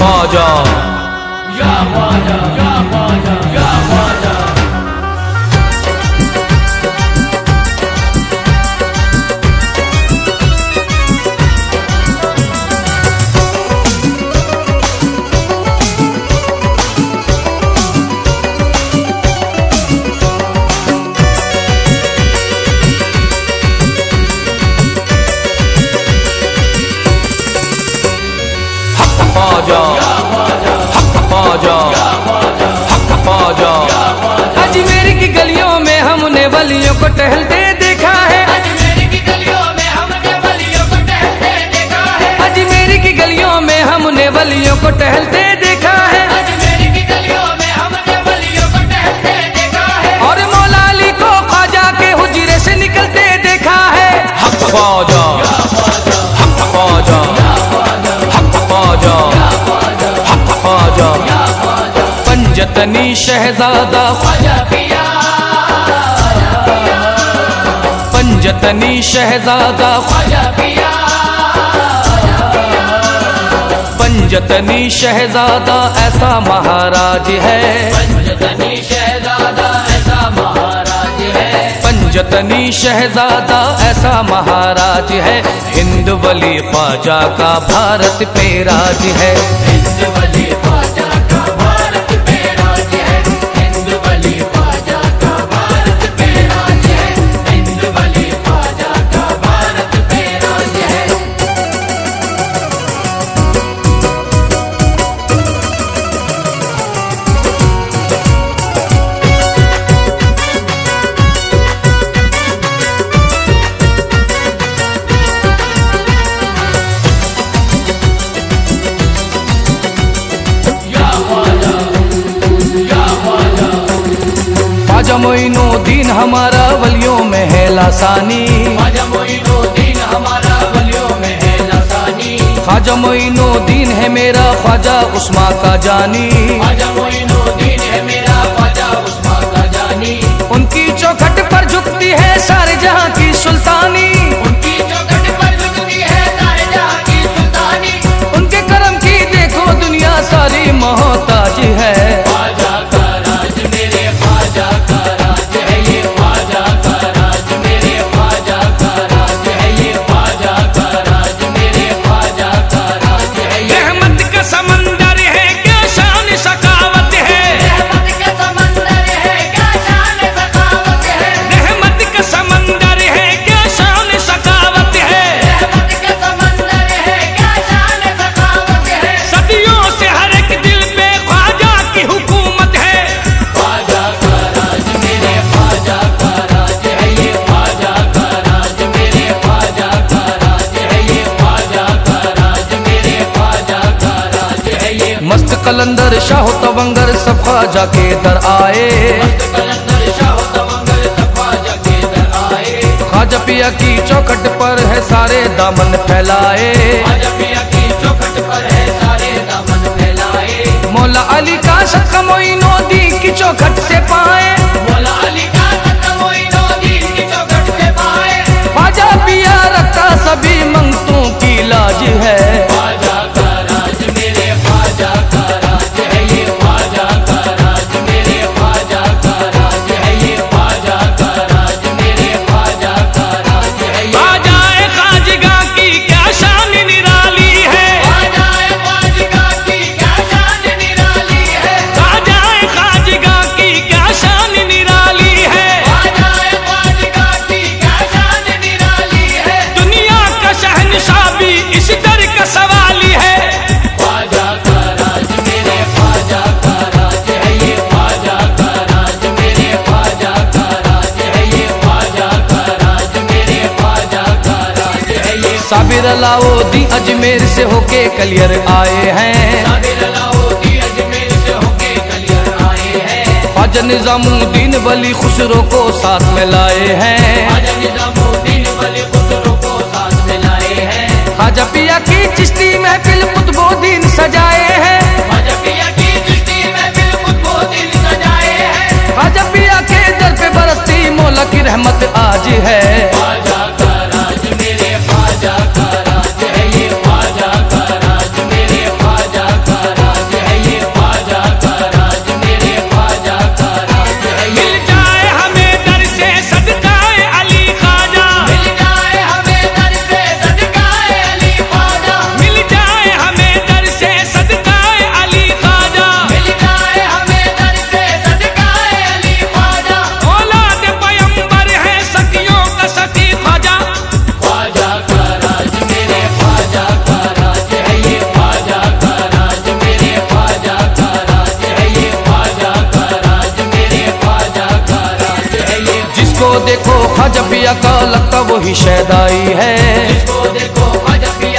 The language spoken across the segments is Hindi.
ख्वाजा या ख्वाजा या ख्वाजा को टहलते देखा है। अजमेर की गलियों में हमने वलियों को टहलते देखा है। अजमेर की गलियों में हमने वलियों को टहलते देखा है। अजमेर की गलियों में हमने वलियों को टहलते देखा है। और मौला अली को ख्वाजा के हुजरे से निकलते देखा है। हक ख्वाजा। हक ख्वाजा। हक ख्वाजा। हक ख्वाजा। पंजतनी शहजादा। ख्वाजा पिया पंजतनी शहजादा पंजतनी शहजादा ऐसा महाराज है। पंचतनी शहजादा ऐसा महाराज है। पंजतनी शहजादा ऐसा महाराज है। हिंद वली ख्वाजा का भारत पे राज है। हिंद वली ख्वाजा दिन हमारा वलियों में है लासानी। ख्वाजा मोइनुद्दीन हमारा वलियों में है लासानी। ख्वाजा मोइनुद्दीन है मेरा ख्वाजा उस्मा का जानी। ख्वाजा मोइनुद्दीन है मेरा ख्वाजा उस्मा का जानी। उनकी चौखट पर झुकती है सारे जहाँ की सुल्तानी। कलंदर, शाह तवंगर सब ख्वाजा के दर आए। ख्वाजा पिया की चौखट पर है सारे दामन फैलाए। मौला अली का शतक मोइनो दी की चौखट से पाए। मौला अली का अजमेर से होके कलियर आए हैं। ख्वाजा निजामुद्दीन वली खुसरो को साथ में लाए हैं। ख्वाजा पिया की चिश्ती महफिल कुतुबुद्दीन सजाए हैं। ख्वाजा पिया के दर पे बरसती मौला की रहमत आज है। देखो हजपिया का लगता वो ही।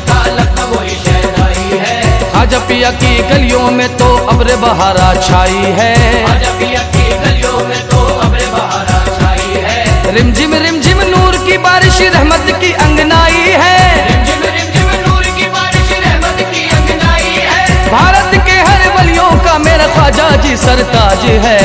का लगता वही शैदाई है। हजपिया की गलियों में तो अबरे छाई है। की गलियों में तो अब्र बहारा छाई है। रिमझिम रिमझिम नूर की बारिश रहमत की अंगनाई है। भारत के हर बलियों का मेरा ख्वाजा जी सरताज है।